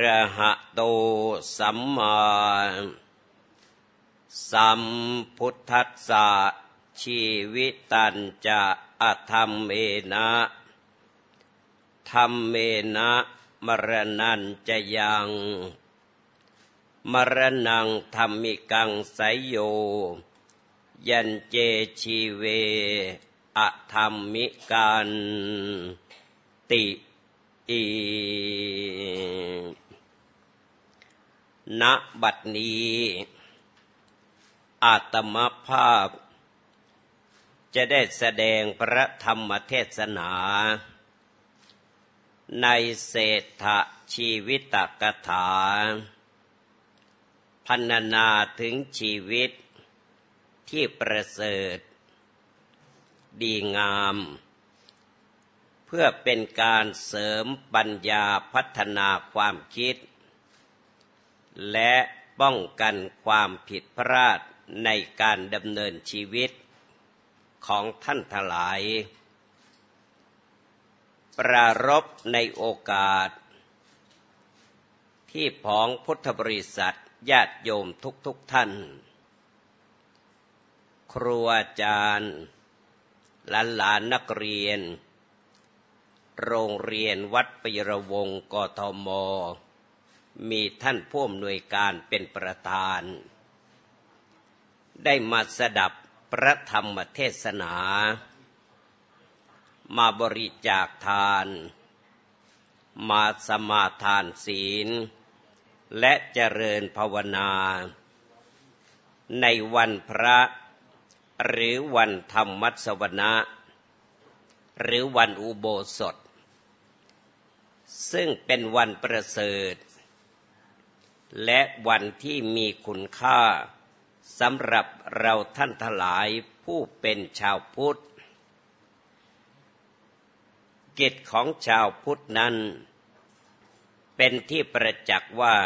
ระหะโตสัมมาสัมพุทธัสสะชีวิตันจะอธรรมเมนะธรรมเมนะมรณันจะยังมรณังธรรมิกังไสยโย ยันเจชีเวอธรรมิกันติ อีณบัดนี้ อาตมภาพ จะได้แสดงพระธรรมเทศนา ในเศรษฐชีวิตกถา พันนาถึงชีวิตที่ประเสริฐ ดีงาม พื่อเป็นการเสริมปัญญาพัฒนาความคิด และป้องกันความผิดพลาดในการดำเนินชีวิตของท่านทลาย ปรารบในโอกาส ที่ผองพุทธบริษัทญาติโยมทุกๆทท่าน ครูอาจารย์หลานหลานนักเรียน โรงเรียนวัดปิรวงกทม มีท่านผู้อำนวยการเป็นประธาน ได้มาสดับพระธรรมเทศนา มาบริจาคทาน มาสมาทานศีล และเจริญภาวนา ในวันพระหรือวันธรรมัสวนะหรือวันอุโบสถ ซึ่งเป็นวันประเสริฐ และวันที่มีคุณค่าสำหรับเราท่านทลายผู้เป็นชาวพุทธ กิจของชาวพุทธนั้น เป็นที่ประจักษ์ว่า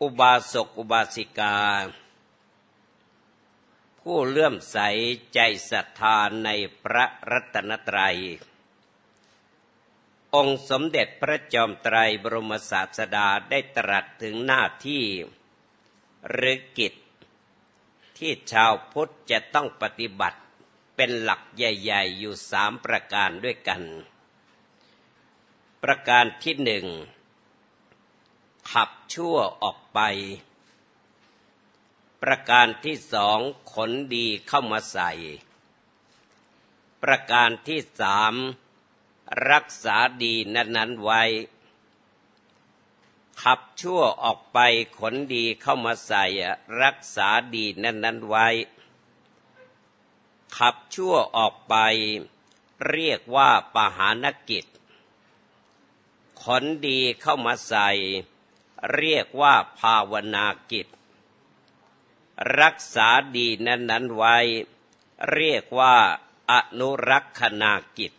อุบาสกอุบาสิกา ผู้เลื่อมใสใจศรัทธาในพระรัตนตรัย องค์สมเด็จพระจอมไตรบรมศาสดาได้ตรัสถึงหน้าที่หรือกิจ ที่ชาวพุทธจะต้องปฏิบัติเป็นหลักใหญ่ ๆ อยู่สามประการด้วยกัน ประการที่หนึ่งขับชั่วออกไป ประการที่สองขนดีเข้ามาใส่ ประการที่สาม รักษาดีนั้น ๆ ไว้ ขับชั่วออกไปขนดีเข้ามาใส่รักษาดีนั้นนั้นไว้ ขับชั่วออกไป เรียกว่าปหานกิจ ขนดีเข้ามาใส่ เรียกว่าภาวนากิจ รักษาดีนั้นนั้นไว้ เรียกว่าอนุรักษณากิจ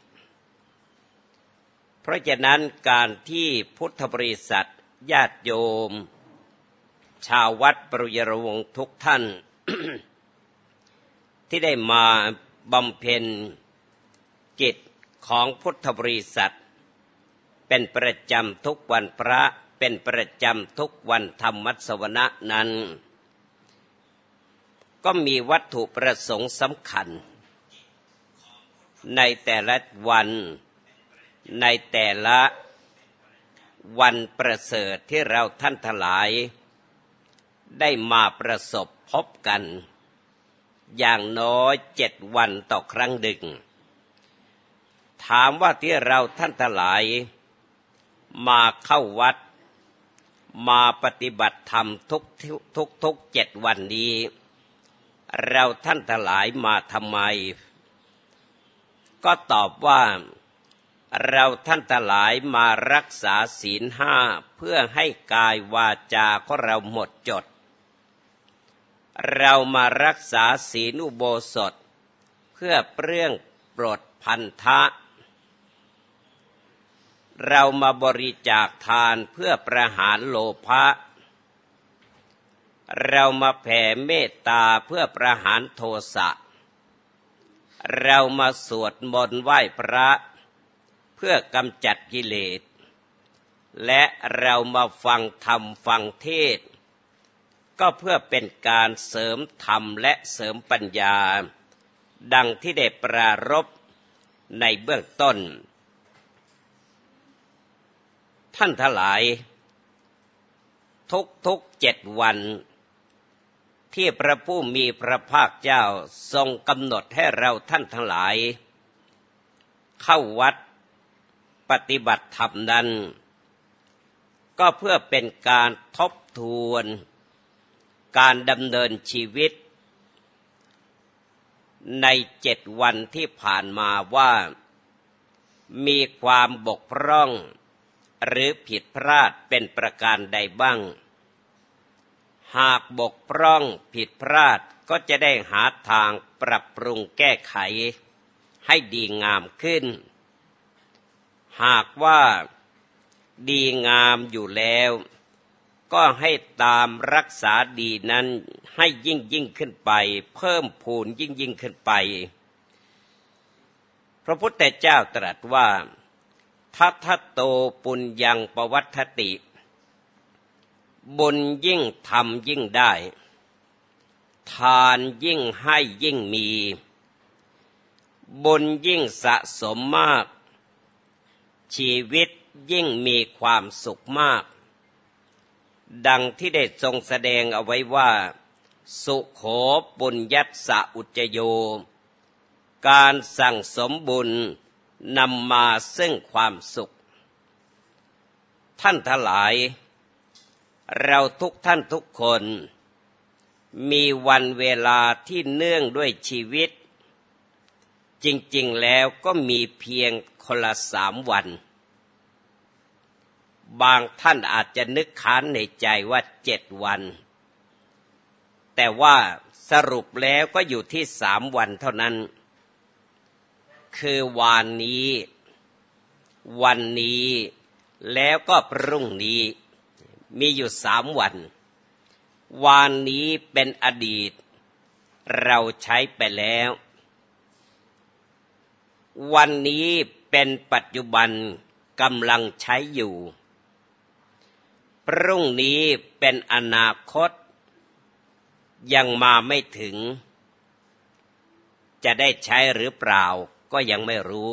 เพราะฉะนั้นการที่พุทธบริษัทญาติโยม ชาววัดปรุยรวงทุกท่าน ที่ได้มาบำเพ็ญกิจของพุทธบริษัท เป็นประจำทุกวันพระเป็นประจำทุกวันธรรมสวนะนั้น ก็มีวัตถุประสงค์สำคัญ ในแต่ละวัน ในแต่ละวันประเสริฐที่เราท่านทลาย ได้มาประสบพบกัน อย่างน้อยเจ็ดวันต่อครั้งหนึ่งถามว่าที่เราท่านทลาย มาเข้าวัด มาปฏิบัติธรรมทุกทุกทุกเจ็ดวันนี้ เราท่านทลายมาทำไม ก็ตอบว่า เราท่านทั้งหลายมารักษาศีลห้าเพื่อให้กายวาจาของเราหมดจด เรามารักษาศีลอุโบสถ เพื่อเปลื้องปลดพันธะ เรามาบริจาคทานเพื่อประหารโลภะ เรามาแผ่เมตตาเพื่อประหารโทสะ เรามาสวดมนต์ไหว้พระเเพื่อกำจัดกิเลส และเรามาฟังธรรมฟังเทศ ก็เพื่อเป็นการเสริมธรรมและเสริมปัญญา ดังที่ได้ปรารบในเบื้องต้น ท่านทลาย ทุกทุกเจ็ดวัน ที่พระผู้มีพระภาคเจ้าทรงกำหนดให้เราท่านทั้งหลาย เข้าวัด ปฏิบัติธรรมนั้น ก็เพื่อเป็นการทบทวน การดำเนินชีวิต ในเจ็ดวันที่ผ่านมาว่า มีความบกพร่อง หรือผิดพลาดเป็นประการใดบ้าง หากบกพร่องผิดพลาดก็จะได้หาทางปรับปรุงแก้ไขให้ดีงามขึ้น หากว่าดีงามอยู่แล้ว ก็ให้ตามรักษาดีนั้นให้ยิ่งยิ่งขึ้นไป เพิ่มพูนยิ่งยิ่งขึ้นไป พระพุทธเจ้าตรัสว่าทัทโตปุญญังปวัตติ บุญยิ่งทำยิ่งได้ ทานยิ่งให้ยิ่งมี บุญยิ่งสะสมมาก ชีวิตยิ่งมีความสุขมาก ดังที่ได้ทรงแสดงเอาไว้ว่า สุขโขปุญญัตสะอุจโย การสั่งสมบุญนำมาซึ่งความสุข ท่านทั้งหลาย เราทุกท่านทุกคน มีวันเวลาที่เนื่องด้วยชีวิต จริงๆแล้วก็มีเพียง คนละสามวัน บางท่านอาจจะนึกค้านในใจว่าเจ็ดวัน แต่ว่าสรุปแล้วก็อยู่ที่สามวันเท่านั้น คือวานนี้ วันนี้ แล้วก็พรุ่งนี้ มีอยู่สามวัน วานนี้เป็นอดีต เราใช้ไปแล้ววันนี้ เป็นปัจจุบันกำลังใช้อยู่ พรุ่งนี้เป็นอนาคต ยังมาไม่ถึง จะได้ใช้หรือเปล่าก็ยังไม่รู้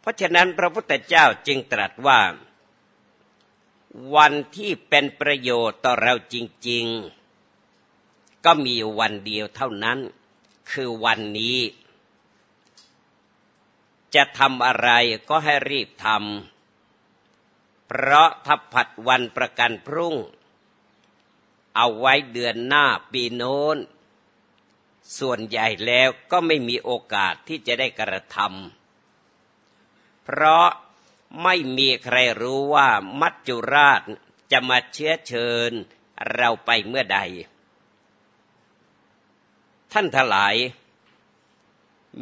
เพราะฉะนั้นพระพุทธเจ้าจึงตรัสว่า วันที่เป็นประโยชน์ต่อเราจริง ๆ ก็มีวันเดียวเท่านั้น คือวันนี้ จะทำอะไรก็ให้รีบทำเพราะถ้าผัดวันประกันพรุ่ง เอาไว้เดือนหน้าปีโน้น ส่วนใหญ่แล้วก็ไม่มีโอกาสที่จะได้กระทำเพราะไม่มีใครรู้ว่ามัจจุราชจะมาเชื้อเชิญเราไปเมื่อใด ท่านทลาย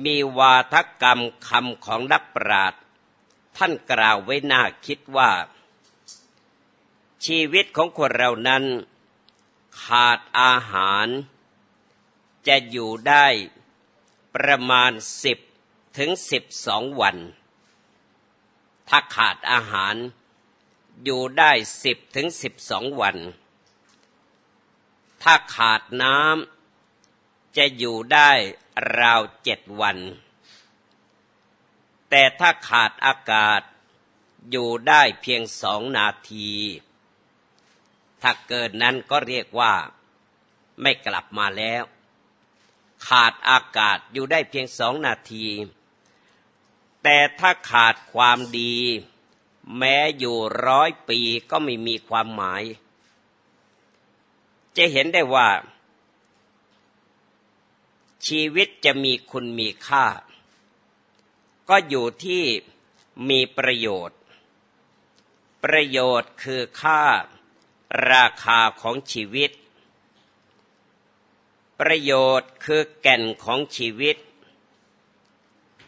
มีวาทกรรมคำของนักปราชญ์ท่านกล่าวไว้น่าคิดว่า ชีวิตของคนเรานั้น ขาดอาหาร จะอยู่ได้ประมาณสิบถึงสิบสองวัน ถ้าขาดอาหารอยู่ได้สิบถึงสิบสองวัน ถ้าขาดน้ำ จะอยู่ได้ราวเจ็ดวัน แต่ถ้าขาดอากาศอยู่ได้เพียงสองนาที ถ้าเกินนั้นก็เรียกว่าไม่กลับมาแล้ว ขาดอากาศอยู่ได้เพียงสองนาที แต่ถ้าขาดความดี แม้อยู่ร้อยปีก็ไม่มีความหมาย จะเห็นได้ว่า ชีวิตจะมีคุณมีค่า ก็อยู่ที่มีประโยชน์ ประโยชน์คือค่า ราคาของชีวิต ประโยชน์คือแก่นของชีวิต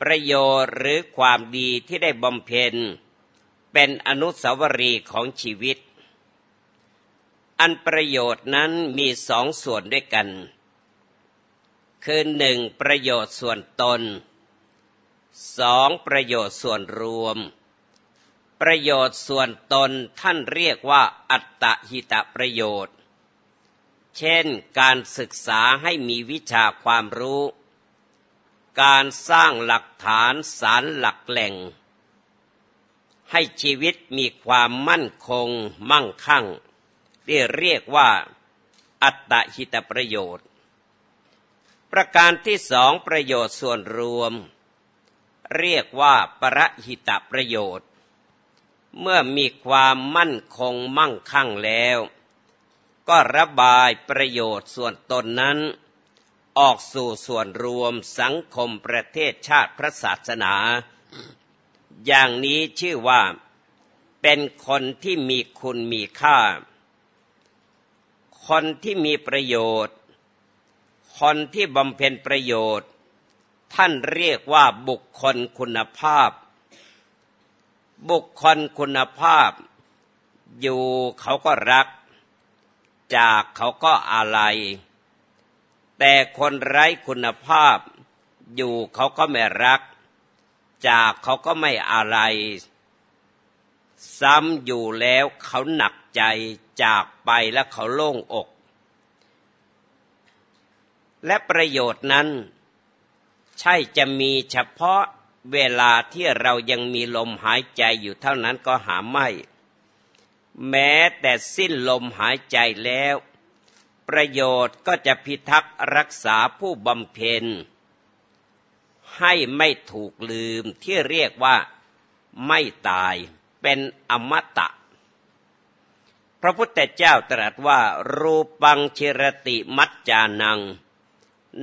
ประโยชน์หรือความดีที่ได้บำเพ็ญ เป็นอนุสาวรีย์ของชีวิต อันประโยชน์นั้นมีสองส่วนด้วยกัน คือหนึ่งประโยชน์ส่วนตนสองประโยชน์ส่วนรวม ประโยชน์ส่วนตนท่านเรียกว่า อัตตหิตประโยชน์ เช่นการศึกษาให้มีวิชาความรู้ การสร้างหลักฐานสารหลักแหล่ง ให้ชีวิตมีความมั่นคงมั่งคั่งที่เรียกว่า อัตตหิตประโยชน์ ประการที่สองประโยชน์ส่วนรวม เรียกว่าประหิตประโยชน์ เมื่อมีความมั่นคงมั่งคั่งแล้ว ก็ระบายประโยชน์ส่วนตนนั้น ออกสู่ส่วนรวมสังคมประเทศชาติพระศาสนา อย่างนี้ชื่อว่าเป็นคนที่มีคุณมีค่า คนที่มีประโยชน์ คนที่บำเพ็ญประโยชน์ ท่านเรียกว่าบุคคลคุณภาพ บุคคลคุณภาพ อยู่เขาก็รัก จากเขาก็อะไร แต่คนไร้คุณภาพ อยู่เขาก็ไม่รัก จากเขาก็ไม่อะไร ซ้ำอยู่แล้วเขาหนักใจจากไปแล้วเขาโล่งอก และประโยชน์นั้น ใช่จะมีเฉพาะเวลาที่เรายังมีลมหายใจอยู่เท่านั้นก็หาไม่ แม้แต่สิ้นลมหายใจแล้ว ประโยชน์ก็จะพิทักษ์รักษาผู้บำเพ็ญ ให้ไม่ถูกลืมที่เรียกว่าไม่ตายเป็นอมตะ พระพุทธเจ้าตรัสว่า รูปังชิรติมัจจานัง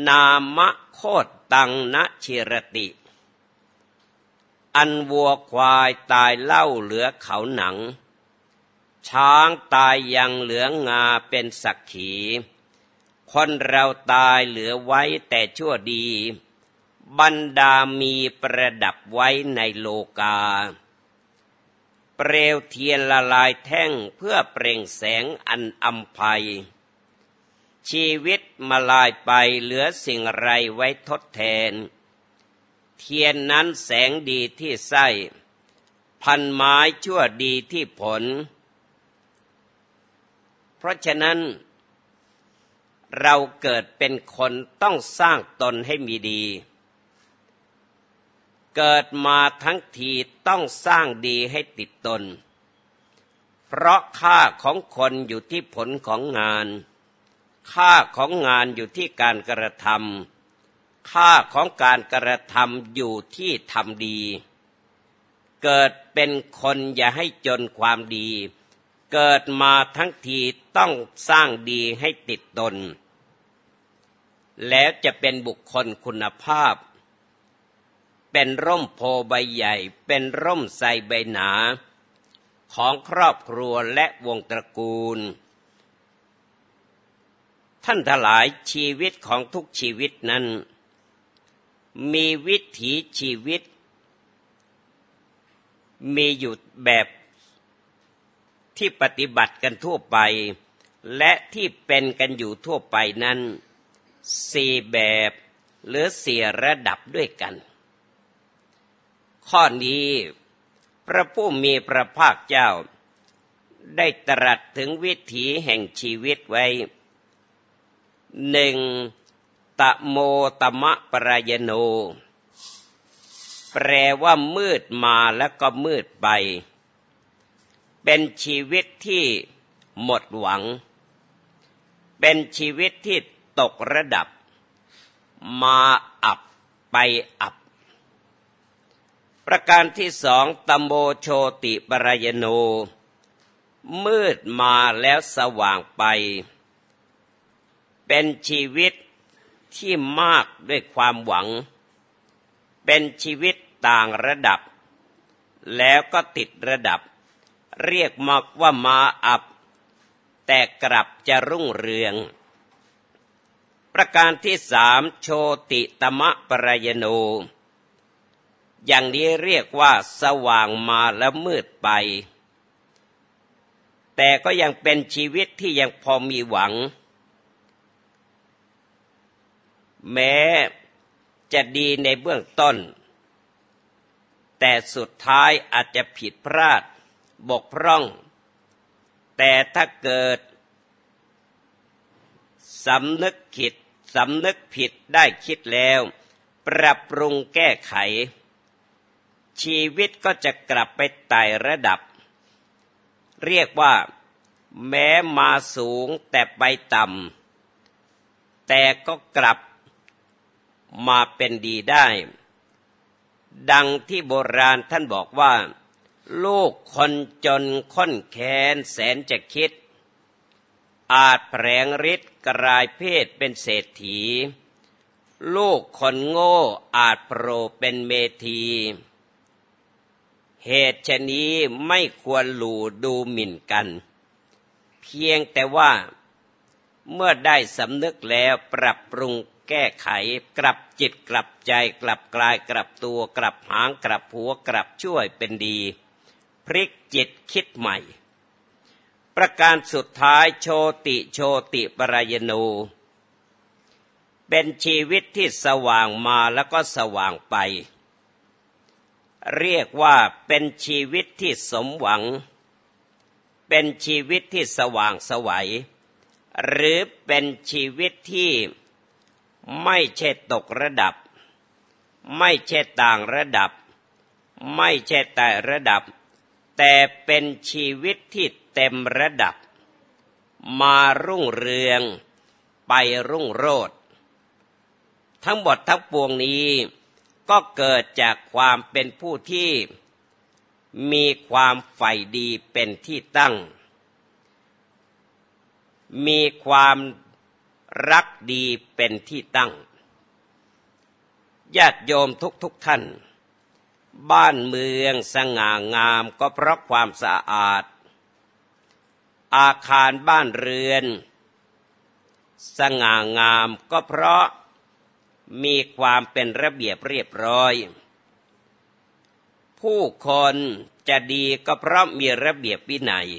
นามะโคตตังนะชิรติ อันวัวควายตายเล่าเหลือเขาหนัง ช้างตายยังเหลืองาเป็นสักขี คนเราตายเหลือไว้แต่ชั่วดี บรรดามีประดับไว้ในโลกา เปลวเทียนละลายแท่งเพื่อเปล่งแสงอันอัมภัย ชีวิตมาลายไปเหลือสิ่งไรไว้ทดแทน เทียนนั้นแสงดีที่ไส้ พันไม้ชั่วดีที่ผล เพราะฉะนั้น เราเกิดเป็นคนต้องสร้างตนให้มีดี เกิดมาทั้งทีต้องสร้างดีให้ติดตน เพราะค่าของคนอยู่ที่ผลของงาน ค่าของงานอยู่ที่การกระทำค่าของการกระทำอยู่ที่ทำดี เกิดเป็นคนอย่าให้จนความดี เกิดมาทั้งทีต้องสร้างดีให้ติดตน แล้วจะเป็นบุคคลคุณภาพ เป็นร่มโพใบใหญ่ เป็นร่มใสใบหนา ของครอบครัวและวงตระกูล ท่านทลายชีวิตของทุกชีวิตนั้น มีวิถีชีวิต มีอยู่แบบที่ปฏิบัติกันทั่วไป และที่เป็นกันอยู่ทั่วไปนั้นสี่แบบหรือสี่ระดับด้วยกัน ข้อนี้พระผู้มีพระภาคเจ้า ได้ตรัสถึงวิถีแห่งชีวิตไว้ หนึ่งตะโมตมะปรายโน แปลว่ามืดมาแล้วก็มืดไป เป็นชีวิตที่หมดหวัง เป็นชีวิตที่ตกระดับ มาอับไปอับ ประการที่สองตัมโบโชติปรายโน มืดมาแล้วสว่างไป เป็นชีวิตที่มากด้วยความหวัง เป็นชีวิตต่างระดับ แล้วก็ติดระดับ เรียกมาว่ามาอับ แต่กลับจะรุ่งเรือง ประการที่สามโชติตมะปรายโน อย่างนี้เรียกว่าสว่างมาแล้วมืดไป แต่ก็ยังเป็นชีวิตที่ยังพอมีหวัง แม้จะดีในเบื้องต้น แต่สุดท้ายอาจจะผิดพลาดบกพร่อง แต่ถ้าเกิดสำนึกผิดสำนึกผิดได้คิดแล้ว ปรับปรุงแก้ไข ชีวิตก็จะกลับไปไต่ระดับ เรียกว่าแม้มาสูงแต่ไปต่ำแต่ก็กลับ มาเป็นดีได้ ดังที่โบราณท่านบอกว่า ลูกคนจนค้นแค้นแสนจะคิด อาจแผลงฤทธิ์กลายเพศเป็นเศรษฐี ลูกคนโง่อาจโปรเป็นเมธีเหตุชนี้ไม่ควรหลู่ดูหมิ่นกัน เพียงแต่ว่าเมื่อได้สำนึกแล้วปรับปรุง แก้ไข กลับจิตกลับใจกลับกลายกลับตัวกลับหางกลับหัวกลับช่วยเป็นดี พลิกจิตคิดใหม่ ประการสุดท้ายโชติโชติปรายโนเป็นชีวิตที่สว่างมาแล้วก็สว่างไป เรียกว่าเป็นชีวิตที่สมหวัง เป็นชีวิตที่สว่างสวัย หรือเป็นชีวิตที่ ไม่ใช่ตกระดับ ไม่ใช่ต่างระดับ ไม่ใช่แต่ระดับ แต่เป็นชีวิตที่เต็มระดับ มารุ่งเรือง ไปรุ่งโรดทั้งหมดทั้งปวงนี้ก็เกิดจากความเป็นผู้ที่มีความใฝ่ดีเป็นที่ตั้ง มีความ รักดีเป็นที่ตั้ง ญาติโยมทุกทุกท่าน บ้านเมืองสง่างามก็เพราะความสะอาด อาคารบ้านเรือน สง่างามก็เพราะมีความเป็นระเบียบเรียบร้อย ผู้คนจะดีก็เพราะมีระเบียบวินัย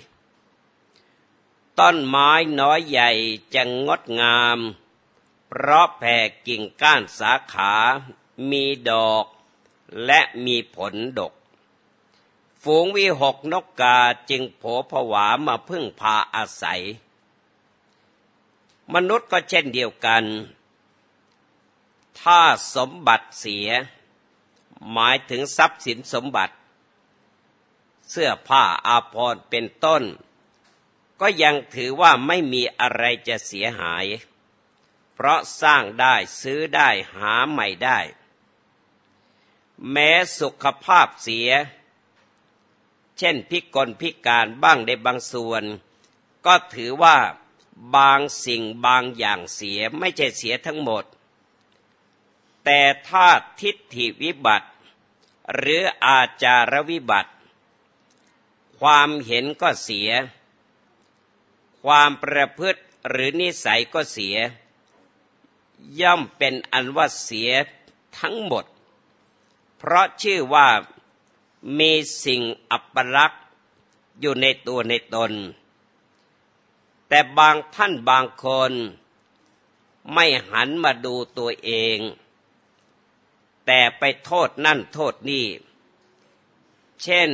ต้นไม้น้อยใหญ่จะงดงาม เพราะแผ่กิ่งก้านสาขา มีดอก และมีผลดก ฝูงวิหกนกกาจึงโผผวามาพึ่งพาอาศัย มนุษย์ก็เช่นเดียวกัน ถ้าสมบัติเสีย หมายถึงทรัพย์สินสมบัติ เสื้อผ้าอาภรณ์เป็นต้น ก็ยังถือว่าไม่มีอะไรจะเสียหาย เพราะสร้างได้ซื้อได้หาใหม่ได้ แม้สุขภาพเสีย เช่นพิกลพิการบ้างในบางส่วน ก็ถือว่าบางสิ่งบางอย่างเสียไม่ใช่เสียทั้งหมด แต่ถ้าทิฏฐิวิบัติ หรืออาจารวิบัติ ความเห็นก็เสีย ความประพฤติหรือนิสัยก็เสีย ย่อมเป็นอันว่าเสียทั้งหมด เพราะชื่อว่ามีสิ่งอัปลักษณ์อยู่ในตัวในตน แต่บางท่านบางคน ไม่หันมาดูตัวเอง แต่ไปโทษนั่นโทษนี่ เช่น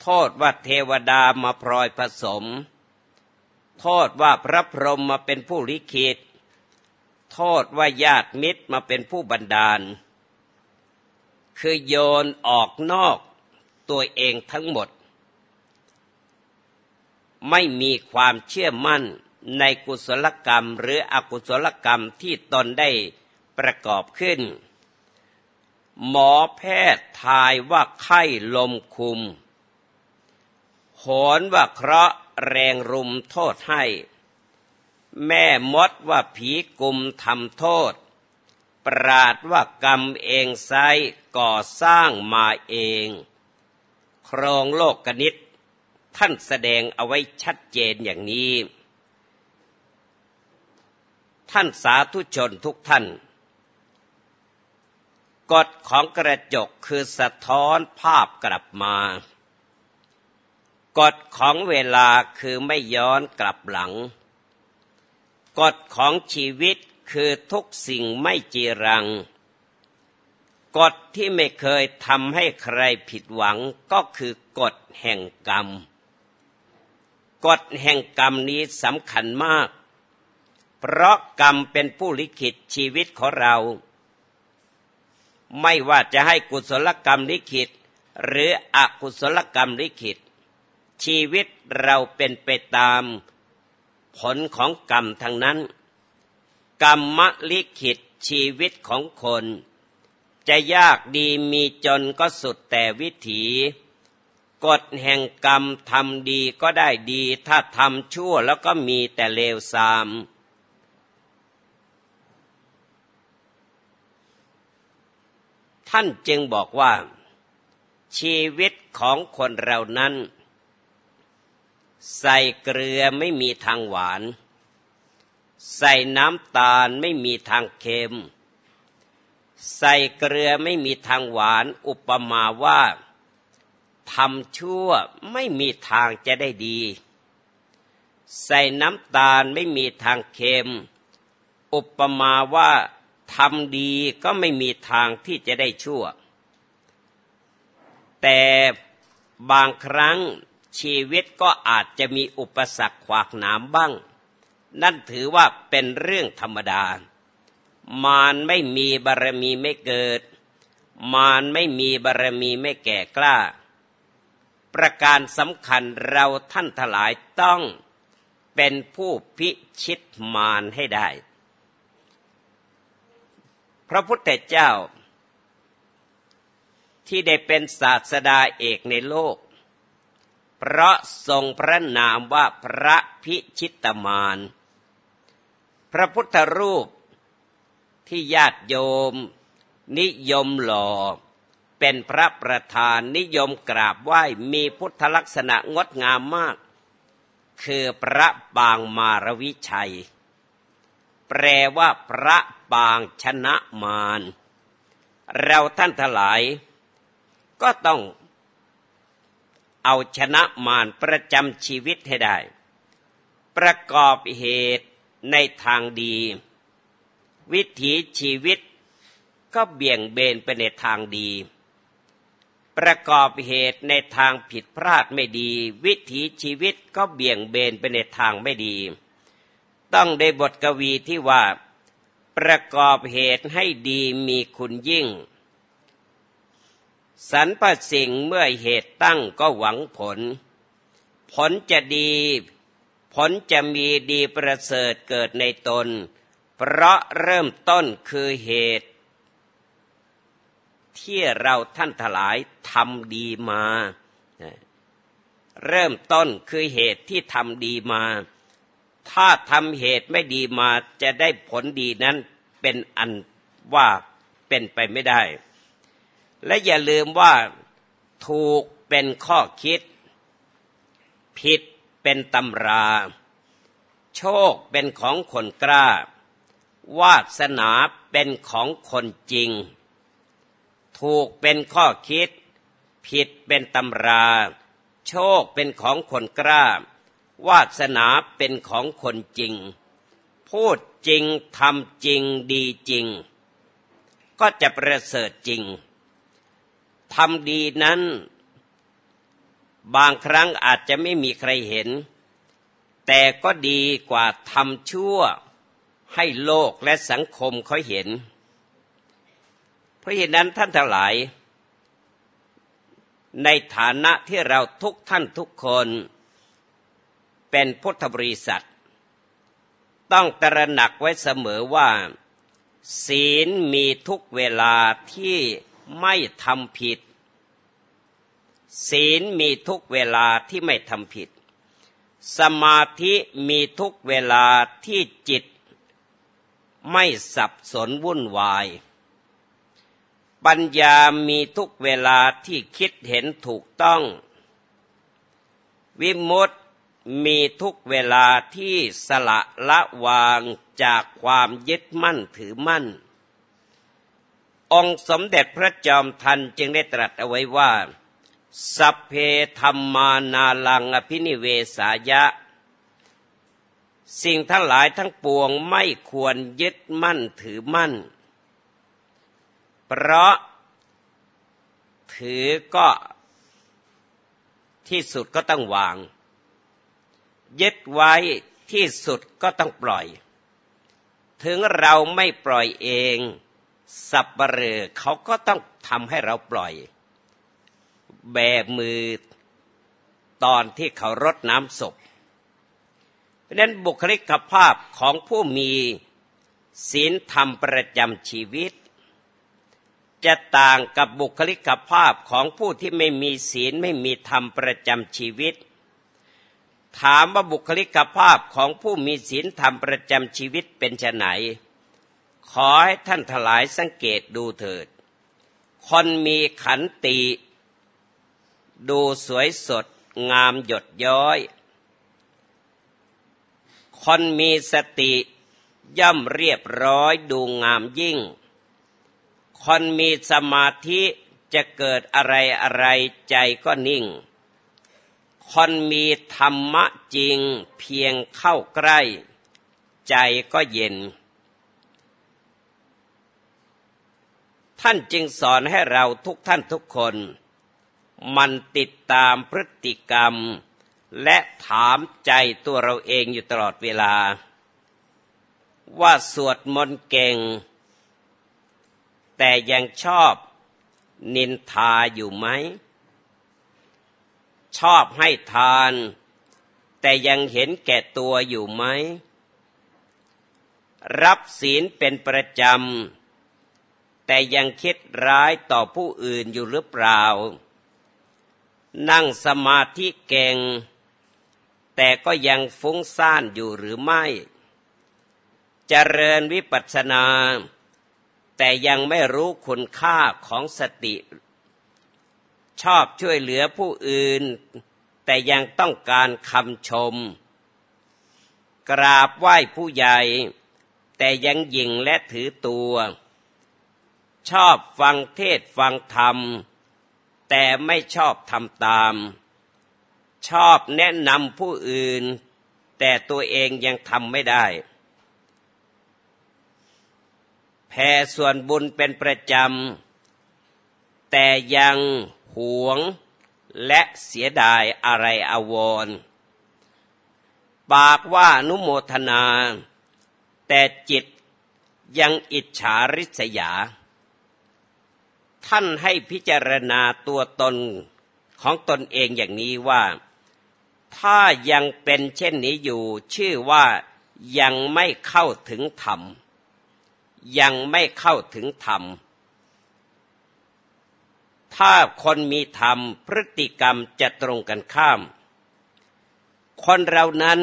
โทษว่าเทวดามาพลอยผสม โทษว่าพระพรหมมาเป็นผู้ลิขิตโทษว่าญาติมิตรมาเป็นผู้บันดาล คือโยนออกนอกตัวเองทั้งหมด ไม่มีความเชื่อมั่นในกุศลกรรมหรืออกุศลกรรมที่ตนได้ประกอบขึ้น หมอแพทย์ทายว่าไข้ลมคุมโหนว่าเคราะห์ แรงรุมโทษให้ แม่มดว่าผีกลุ่มทำโทษ ปราดว่ากรรมเองไซก่อสร้างมาเอง ครองโลกกนิตท่านแสดงเอาไว้ชัดเจนอย่างนี้ ท่านสาธุชนทุกท่าน กฎของกระจกคือสะท้อนภาพกลับมา กฎของเวลาคือไม่ย้อนกลับหลัง กฎของชีวิตคือทุกสิ่งไม่จีรัง กฎที่ไม่เคยทำให้ใครผิดหวังก็คือกฎแห่งกรรม กฎแห่งกรรมนี้สำคัญมาก เพราะกรรมเป็นผู้ลิขิตชีวิตของเรา ไม่ว่าจะให้กุศลกรรมลิขิต หรืออกุศลกรรมลิขิต ชีวิตเราเป็นไปตามผลของกรรมทั้งนั้น กรรมลิขิตชีวิตของคน จะยากดีมีจนก็สุดแต่วิถี กฎแห่งกรรมทำดีก็ได้ดี ถ้าทำชั่วแล้วก็มีแต่เลวทรามท่านจึงบอกว่า ชีวิตของคนเรานั้น ใส่เกลือไม่มีทางหวาน ใส่น้ำตาลไม่มีทางเค็ม ใส่เกลือไม่มีทางหวาน อุปมาว่าทำชั่วไม่มีทางจะได้ดี ใส่น้ำตาลไม่มีทางเค็ม อุปมาว่าทำดีก็ไม่มีทางที่จะได้ชั่ว แต่บางครั้ง ชีวิตก็อาจจะมีอุปสรรคขวากหนามบ้าง นั่นถือว่าเป็นเรื่องธรรมดามารไม่มีบารมีไม่เกิด มารไม่มีบารมีไม่แก่กล้า ประการสำคัญเราท่านทลายต้องเป็นผู้พิชิตมารให้ได้ พระพุทธเจ้า ที่ได้เป็นศาสดาเอกในโลก เพราะทรงพระนามว่าพระพิชิตมารพระพุทธรูปที่ญาติโยม นิยมหล่อ เป็นพระประธานนิยมกราบไหว้มีพุทธลักษณะงดงามมาก คือพระปางมารวิชัย แปลว่าพระปางชนะมาร เราท่านทลาย ก็ต้อง เอาชนะมารประจำชีวิตให้ได้ ประกอบเหตุในทางดี วิถีชีวิตก็เบี่ยงเบนไปในทางดี ประกอบเหตุในทางผิดพลาดไม่ดี วิถีชีวิตก็เบี่ยงเบนไปในทางไม่ดี ต้องได้บทกวีที่ว่า ประกอบเหตุให้ดีมีคุณยิ่ง สรรพสิ่งเมื่อเหตุตั้งก็หวังผล ผลจะดี ผลจะมีดีประเสริฐเกิดในตน เพราะเริ่มต้นคือเหตุ ที่เราท่านทลายทำดีมา เริ่มต้นคือเหตุที่ทำดีมา ถ้าทำเหตุไม่ดีมาจะได้ผลดีนั้นเป็นอันว่าเป็นไปไม่ได้ และอย่าลืมว่าถูกเป็นข้อคิด ผิดเป็นตำรา โชคเป็นของคนกล้า วาสนาเป็นของคนจริง ถูกเป็นข้อคิด ผิดเป็นตำรา โชคเป็นของคนกล้า วาสนาเป็นของคนจริง พูดจริงทำจริงดีจริง ก็จะประเสริฐจริง ทำดีนั้น บางครั้งอาจจะไม่มีใครเห็น แต่ก็ดีกว่าทำชั่วให้โลกและสังคมเขาเห็น เพราะเหตุนั้นท่านทั้งหลาย ในฐานะที่เราทุกท่านทุกคน เป็นพุทธบริษัท ต้องตระหนักไว้เสมอว่า ศีลมีทุกเวลาที่ ไม่ทำผิด ศีลมีทุกเวลาที่ไม่ทำผิด สมาธิมีทุกเวลาที่จิต ไม่สับสนวุ่นวาย ปัญญามีทุกเวลาที่คิดเห็นถูกต้อง วิมุตติมีทุกเวลาที่สละละวางจากความยึดมั่นถือมั่น องค์สมเด็จพระจอมทันจึงได้ตรัสเอาไว้ว่า สัพเพธรรมานาลังอภินิเวสายะ สิ่งทั้งหลายทั้งปวงไม่ควรยึดมั่นถือมั่น เพราะถือก็ที่สุดก็ต้องวาง ยึดไว้ที่สุดก็ต้องปล่อย ถึงเราไม่ปล่อยเอง สับเปลอเขาก็ต้องทำให้เราปล่อย แบมือตอนที่เขารดน้ำศพ เพราะนั้นบุคลิกภาพของผู้มีศีลธรรมประจำชีวิต จะต่างกับบุคลิกภาพของผู้ที่ไม่มีศีลไม่มีธรรมประจำชีวิต ถามว่าบุคลิกภาพของผู้มีศีลธรรมประจำชีวิตเป็นไฉน ขอให้ท่านทลายสังเกตดูเถิด คนมีขันติ ดูสวยสดงามหยดย้อย คนมีสติย่อมเรียบร้อยดูงามยิ่ง คนมีสมาธิจะเกิดอะไรอะไรใจก็นิ่ง คนมีธรรมะจริงเพียงเข้าใกล้ ใจก็เย็น ท่านจึงสอนให้เราทุกท่านทุกคน มันติดตามพฤติกรรม และถามใจตัวเราเองอยู่ตลอดเวลา ว่าสวดมนต์เก่ง แต่ยังชอบนินทาอยู่ไหม ชอบให้ทาน แต่ยังเห็นแก่ตัวอยู่ไหม รับศีลเป็นประจำ แต่ยังคิดร้ายต่อผู้อื่นอยู่หรือเปล่า นั่งสมาธิเก่ง แต่ก็ยังฟุ้งซ่านอยู่หรือไม่จเจริญวิปัสสนา แต่ยังไม่รู้คุณค่าของสติ ชอบช่วยเหลือผู้อื่น แต่ยังต้องการคำชม กราบไหว้ผู้ใหญ่ แต่ยังยิงและถือตัว ชอบฟังเทศฟังธรรม แต่ไม่ชอบทำตาม ชอบแนะนำผู้อื่น แต่ตัวเองยังทำไม่ได้ แผ่ส่วนบุญเป็นประจำ แต่ยังหวงและเสียดายอะไรอาวร ปากว่านุโมทนา แต่จิตยังอิจฉาริษยา ท่านให้พิจารณาตัวตนของตนเองอย่างนี้ว่า ถ้ายังเป็นเช่นนี้อยู่ ชื่อว่ายังไม่เข้าถึงธรรม ยังไม่เข้าถึงธรรม ถ้าคนมีธรรมพฤติกรรมจะตรงกันข้าม คนเรานั้น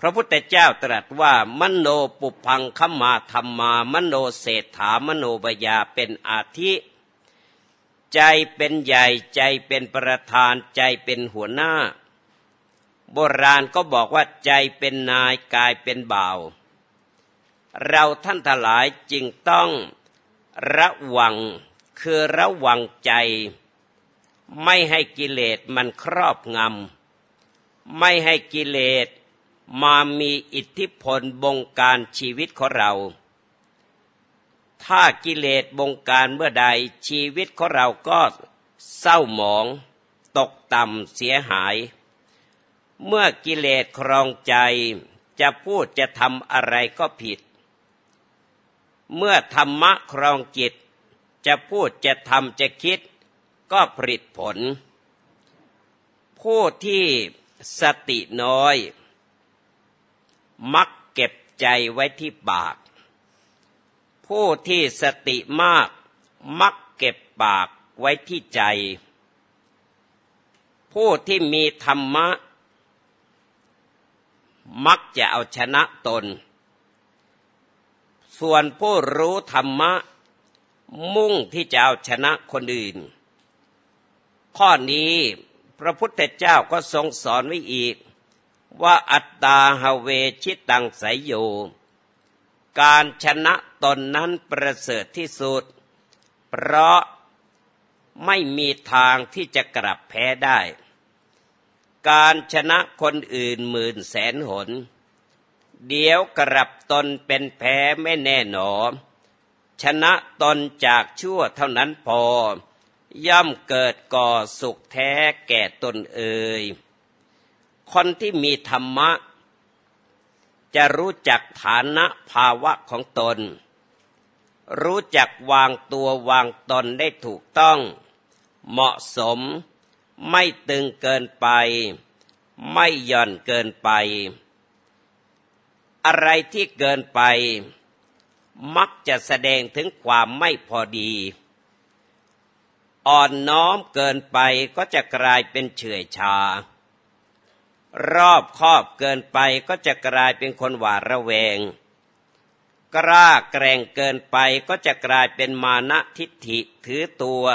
พระพุทธเจ้าตรัสว่ามโนปุพังขมาธรรมามโนเศรษฐามโนบยาเป็นอาทิ ใจเป็นใหญ่ใจเป็นประธานใจเป็นหัวหน้า โบราณก็บอกว่าใจเป็นนายกายเป็นบ่าว เราท่านทลายจึงต้องระวังคือระวังใจ ไม่ให้กิเลสมันครอบงำ ไม่ให้กิเลสมามีอิทธิพลบงการชีวิตของเรา ถ้ากิเลสบงการเมื่อใดชีวิตของเราก็เศร้าหมอง ตกต่ำเสียหาย เมื่อกิเลสครองใจจะพูดจะทำอะไรก็ผิด เมื่อธรรมะครองจิต จะพูดจะทำจะคิด ก็ผลิตผล ผู้ที่สติน้อย มักเก็บใจไว้ที่ปาก ผู้ที่สติมาก มักเก็บปากไว้ที่ใจ ผู้ที่มีธรรมะ มักจะเอาชนะตน ส่วนผู้รู้ธรรมะ มุ่งที่จะเอาชนะคนอื่น ข้อนี้พระพุทธเจ้าก็ทรงสอนไว้อีก ว่าอัตตาหเวชิตังสายโย การชนะตนนั้นประเสริฐที่สุด เพราะไม่มีทางที่จะกลับแพ้ได้ การชนะคนอื่นหมื่นแสนหน เดี๋ยวกลับตนเป็นแพ้ไม่แน่หนอ ชนะตนจากชั่วเท่านั้นพอย่อมเกิดก่อสุขแท้แก่ตนเอ่ยคนที่มีธรรมะ จะรู้จักฐานะภาวะของตน รู้จักวางตัววางตนได้ถูกต้อง เหมาะสม ไม่ตึงเกินไป ไม่หย่อนเกินไป อะไรที่เกินไป มักจะแสดงถึงความไม่พอดี อ่อนน้อมเกินไปก็จะกลายเป็นเฉื่อยชา รอบคอบเกินไปก็จะกลายเป็นคนหวาดระแวง กล้าแกร่งเกินไปก็จะกลายเป็นมานะทิฏฐิถือตัว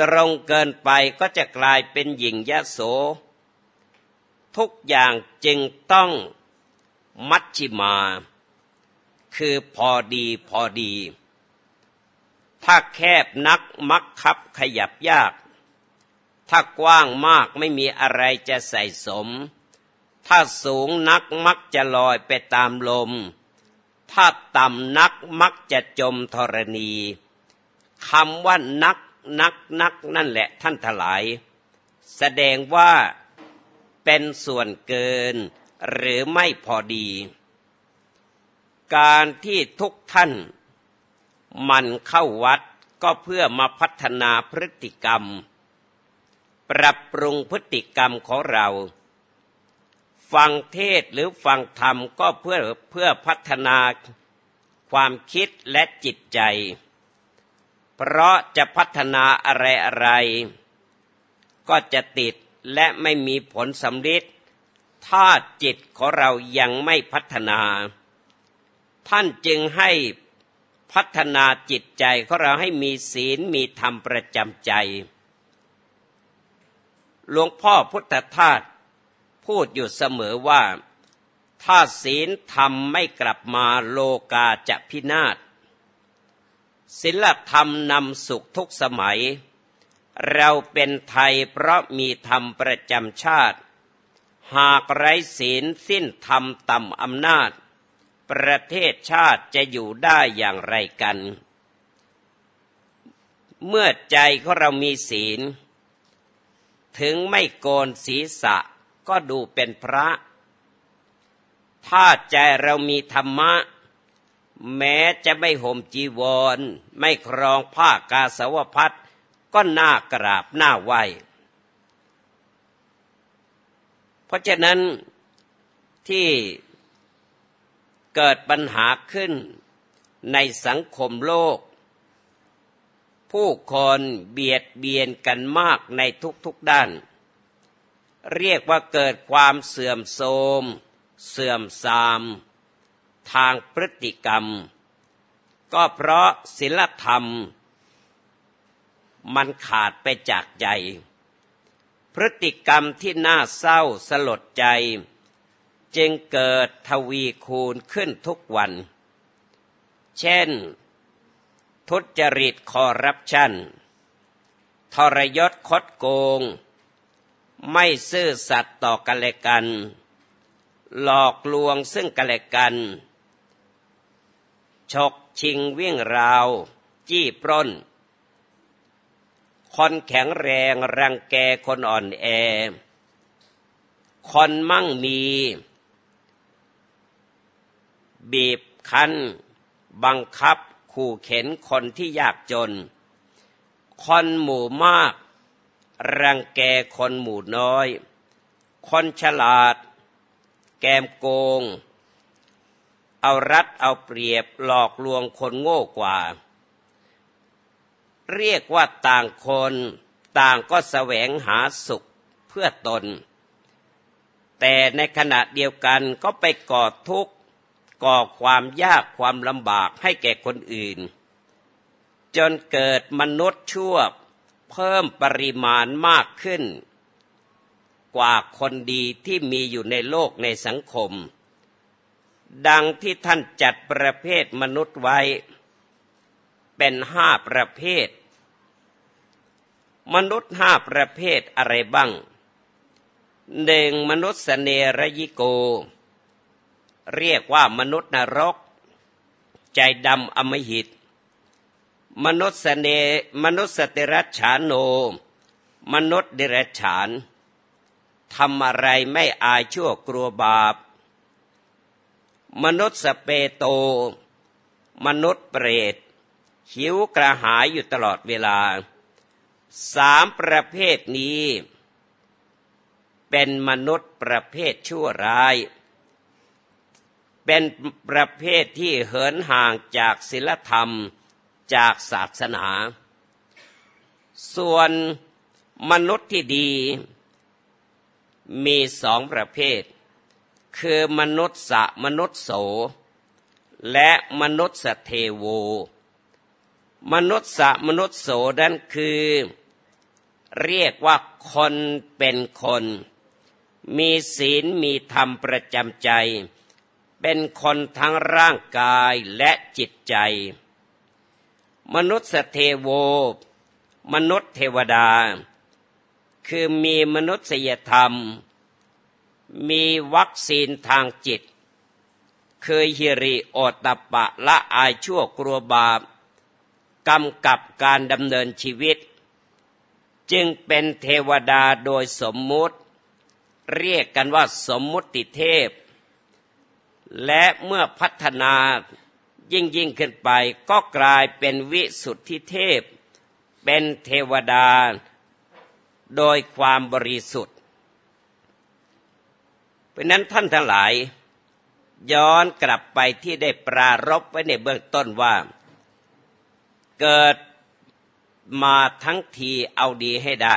ตรงเกินไปก็จะกลายเป็นหญิงยะโส ทุกอย่างจึงต้องมัชชิมา คือพอดีพอดี ถ้าแคบนักมักคับขยับยาก ถ้ากว้างมากไม่มีอะไรจะใส่สม ถ้าสูงนักมักจะลอยไปตามลม ถ้าต่ำนักมักจะจมธรณีคำว่านักนักนักนั่นแหละท่านทลาย แสดงว่าเป็นส่วนเกินหรือไม่พอดี การที่ทุกท่านมันเข้าวัดก็เพื่อมาพัฒนาพฤติกรรม ปรับปรุงพฤติกรรมของเรา ฟังเทศหรือฟังธรรมก็เพื่อเพื่อพัฒนาความคิดและจิตใจ เพราะจะพัฒนาอะไรอะไรก็จะติดและไม่มีผลสำฤทธิ์ถ้าจิตของเรายังไม่พัฒนา ท่านจึงให้พัฒนาจิตใจของเราให้มีศีลมีธรรมประจำใจ หลวงพ่อพุทธทาสพูดอยู่เสมอว่า ถ้าศีลธรรมไม่กลับมาโลกาจะพินาศศีลธรรมนำสุขทุกสมัย เราเป็นไทยเพราะมีธรรมประจำชาติ หากไร้ศีลสิ้นธรรมต่ำอำนาจ ประเทศชาติจะอยู่ได้อย่างไรกัน เมื่อใจของเรามีศีล ถึงไม่โกนศีรษะก็ดูเป็นพระ ถ้าใจเรามีธรรมะ แม้จะไม่ห่มจีวร ไม่ครองผ้ากาสาวพัดก็น่ากราบหน้าไหวเพราะฉะนั้นที่เกิดปัญหาขึ้นในสังคมโลก ผู้คนเบียดเบียนกันมากในทุกๆด้าน เรียกว่าเกิดความเสื่อมโทรม เสื่อมทราม ทางพฤติกรรม ก็เพราะศีลธรรม มันขาดไปจากใจ พฤติกรรมที่น่าเศร้าสลดใจ จึงเกิดทวีคูณขึ้นทุกวัน เช่น ทุจริตคอร์รัปชันทรยศคดโกง ไม่ซื่อสัตย์ต่อกันและกัน หลอกลวงซึ่งกันและกันฉกชิงวิ่งราว จี้ปล้น คนแข็งแรงรังแกคนอ่อนแอ คนมั่งมี บีบคั้น บังคับ ขู่เข็นคนที่ยากจน คนหมู่มาก รังแกคนหมู่น้อย คนฉลาด แกมโกง เอารัดเอาเปรียบหลอกลวงคนโง่กว่า เรียกว่าต่างคนต่างก็แสวงหาสุขเพื่อตน แต่ในขณะเดียวกันก็ไปก่อทุกข์ ก่อความยากความลำบากให้แก่คนอื่น จนเกิดมนุษย์ชั่วเพิ่มปริมาณมากขึ้น กว่าคนดีที่มีอยู่ในโลกในสังคม ดังที่ท่านจัดประเภทมนุษย์ไว้ เป็นห้าประเภท มนุษย์ห้าประเภทอะไรบ้างหนึ่งมนุษย์เสนรยิโก เรียกว่ามนุษย์นรก ใจดำอมหิต มนุษย์เสเนมนุษย์สติรัชานโน มนุษย์เดรัจฉานทำอะไรไม่อายชั่วกลัวบาป มนุษย์สเปโต มนุษย์เปรต หิวกระหายอยู่ตลอดเวลา สามประเภทนี้ เป็นมนุษย์ประเภทชั่วร้าย เป็นประเภทที่เหินห่างจากศีลธรรมจากศาสนา ส่วนมนุษย์ที่ดีมีสองประเภท คือมนุษย์สะมนุษย์โส และมนุษย์สเทโว มนุษย์สะมนุษย์โสนั้นคือ เรียกว่าคนเป็นคน มีศีลมีธรรมประจำใจ เป็นคนทั้งร่างกายและจิตใจ มนุษย์เทโว มนุษย์เทวดา คือมีมนุษยธรรม มีวัคซีนทางจิต คือฮิริโอตปะละอายชั่วกลัวบาปกำกับการดำเนินชีวิต จึงเป็นเทวดาโดยสมมุติ เรียกกันว่าสมมุติเทพ และเมื่อพัฒนายิ่งยิ่งขึ้นไป ก็กลายเป็นวิสุทธิเทพ เป็นเทวดา โดยความบริสุทธิ์ เพราะนั้นท่านทั้งหลาย ย้อนกลับไปที่ได้ปรารบไว้ในเบื้องต้นว่า เกิดมาทั้งทีเอาดีให้ได้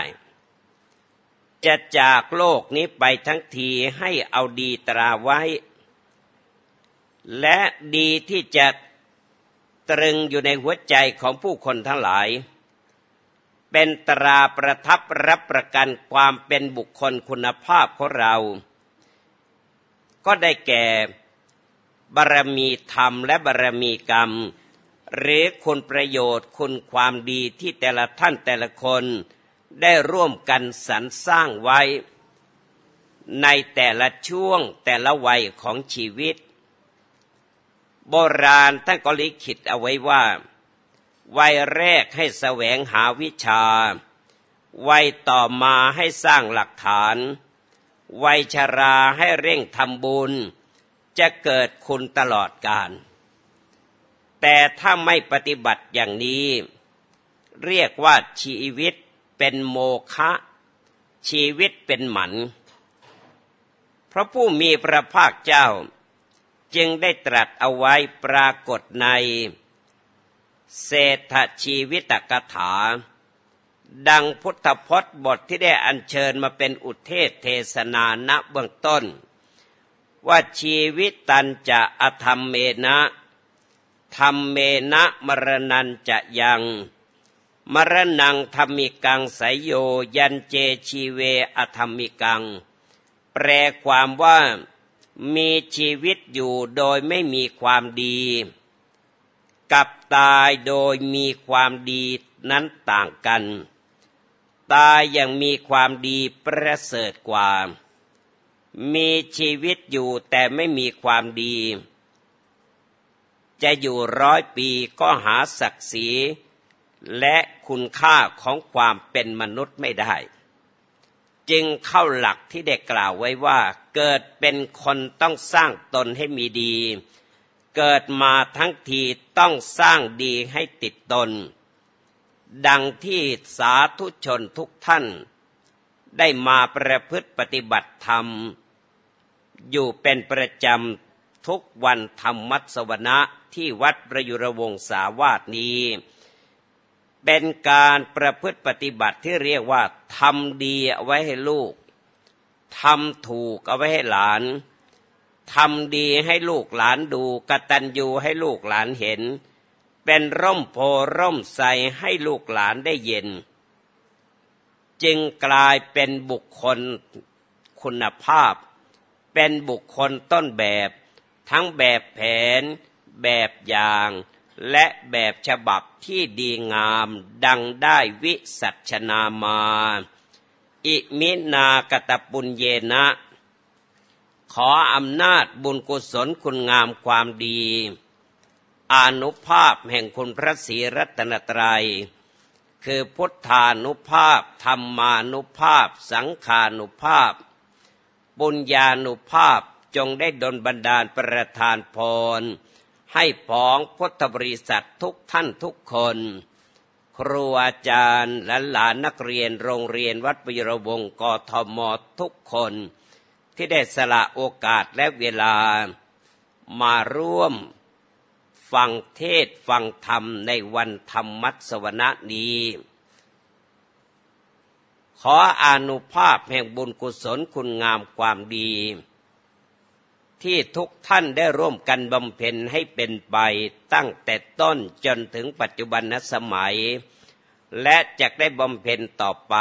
จะจากโลกนี้ไปทั้งทีให้เอาดีตราไว้ และดีที่จะตรึงอยู่ในหัวใจของผู้คนทั้งหลาย เป็นตราประทับรับประกันความเป็นบุคคลคุณภาพของเรา ก็ได้แก่บารมีธรรมและบารมีกรรม หรือคุณประโยชน์คุณความดีที่แต่ละท่านแต่ละคนได้ร่วมกันสรรสร้างไว้ ในแต่ละช่วงแต่ละวัยของชีวิต โบราณท่านก็ลิขิตเอาไว้ว่า วัยแรกให้แสวงหาวิชา วัยต่อมาให้สร้างหลักฐาน วัยชราให้เร่งทำบุญ จะเกิดคุณตลอดกาลแต่ถ้าไม่ปฏิบัติอย่างนี้ เรียกว่าชีวิตเป็นโมฆะชีวิตเป็นหมันพระผู้มีพระภาคเจ้า จึงได้ตรัสเอาไว้ปรากฏในเศรษฐชีวิตกถา ดังพุทธพจน์บทที่ได้อัญเชิญมาเป็นอุเทศเทศนาณเบื้องต้น ว่าชีวิตตันจะอธรรมเมนะธรรมเมนะมรณันจะยังมรณังธรรมิกังสยโยยันเจชีเวอธรรมิกัง แปลความว่า มีชีวิตอยู่โดยไม่มีความดี กับตายโดยมีความดีนั้นต่างกัน ตายยังมีความดีประเสริฐกว่า มีชีวิตอยู่แต่ไม่มีความดี จะอยู่ร้อยปีก็หาศักดิ์ศรีและคุณค่าของความเป็นมนุษย์ไม่ได้ จึงเข้าหลักที่ได้กล่าวไว้ว่า เกิดเป็นคนต้องสร้างตนให้มีดี เกิดมาทั้งทีต้องสร้างดีให้ติดตน ดังที่สาธุชนทุกท่าน ได้มาประพฤติปฏิบัติธรรม อยู่เป็นประจำทุกวันธรรมมัสวนะที่วัดประยุรวงศาวาสนี้ เป็นการประพฤติปฏิบัติที่เรียกว่าทำดีเอาไว้ให้ลูกทำถูกเอาไว้ให้หลานทำดีให้ลูกหลานดูกตัญญูให้ลูกหลานเห็น เป็นร่มโพร่มใสให้ลูกหลานได้เย็น จึงกลายเป็นบุคคลคุณภาพ เป็นบุคคลต้นแบบ ทั้งแบบแผน แบบอย่าง และแบบฉบับที่ดีงามดังได้วิสัชนามา อิมินากตปุญเยนะ ขออำนาจบุญกุศลคุณงามความดีอนุภาพแห่งคุณพระศรีรัตนตรยัย คือพุทธานุภาพ ธรรมานุภาพ สังขานุภาพ บุญญานุภาพจงได้ดลบันดาลประทานพร ให้ผองพุทธบริษัททุกท่านทุกคน ครูอาจารย์และหลานนักเรียนโรงเรียนวัดปิรวงกทมทุกคน ที่ได้สละโอกาสและเวลา มาร่วมฟังเทศฟังธรรมในวันธรรมัสวนะนี้ ขออนุภาพแห่งบุญกุศลคุณงามความดี ที่ทุกท่านได้ร่วมกันบำเพ็ญให้เป็นไปตั้งแต่ต้นจนถึงปัจจุบันสมัย และจะได้บำเพ็ญต่อไป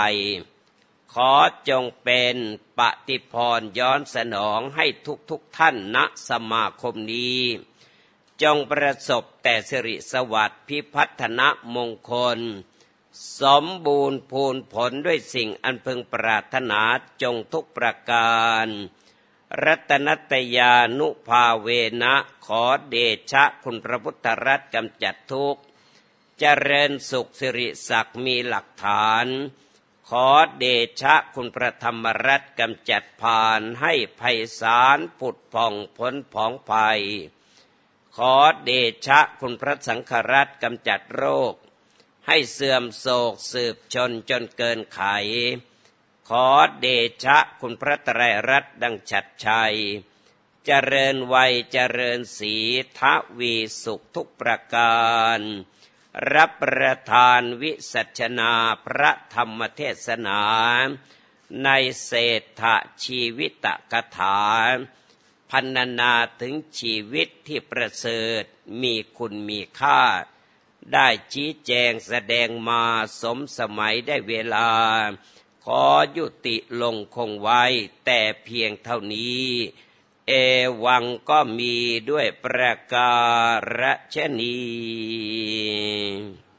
ขอจงเป็นปฏิพรย้อนสนองให้ทุกทุกท่านณสมาคมนี้ จงประสบแต่สิริสวัสดิ์พิพัฒนมงคล สมบูรณ์พูนผลด้วยสิ่งอันพึงปรารถนาจงทุกประการ รัตนตยานุภาเวนะขอเดชะคุณพระพุทธรัตน์กำจัดทุกข์เจริญสุขสิริศักดิ์มีหลักฐาน ขอเดชะคุณพระธรรมรัตน์กำจัดผ่านให้ไพศาลผุดผ่องพ้นผองภัย ขอเดชะคุณพระสังฆรัตน์กำจัดโรค ให้เสื่อมโศกสืบชนจนเกินไข ขอเดชะคุณพระตรัยรัตดังฉัดชัย เจริญวัยเจริญสีทวีสุขทุกประการ รับประทานวิสัชนาพระธรรมเทศนา ในเศรษฐชีวิตกถาพันนาถึงชีวิตที่ประเสริฐมีคุณมีค่า ได้ชี้แจงแสดงมาสมสมัยได้เวลา ขอยุติลงคงไว้ แต่เพียงเท่านี้ เอวังก็มีด้วยประการฉนี้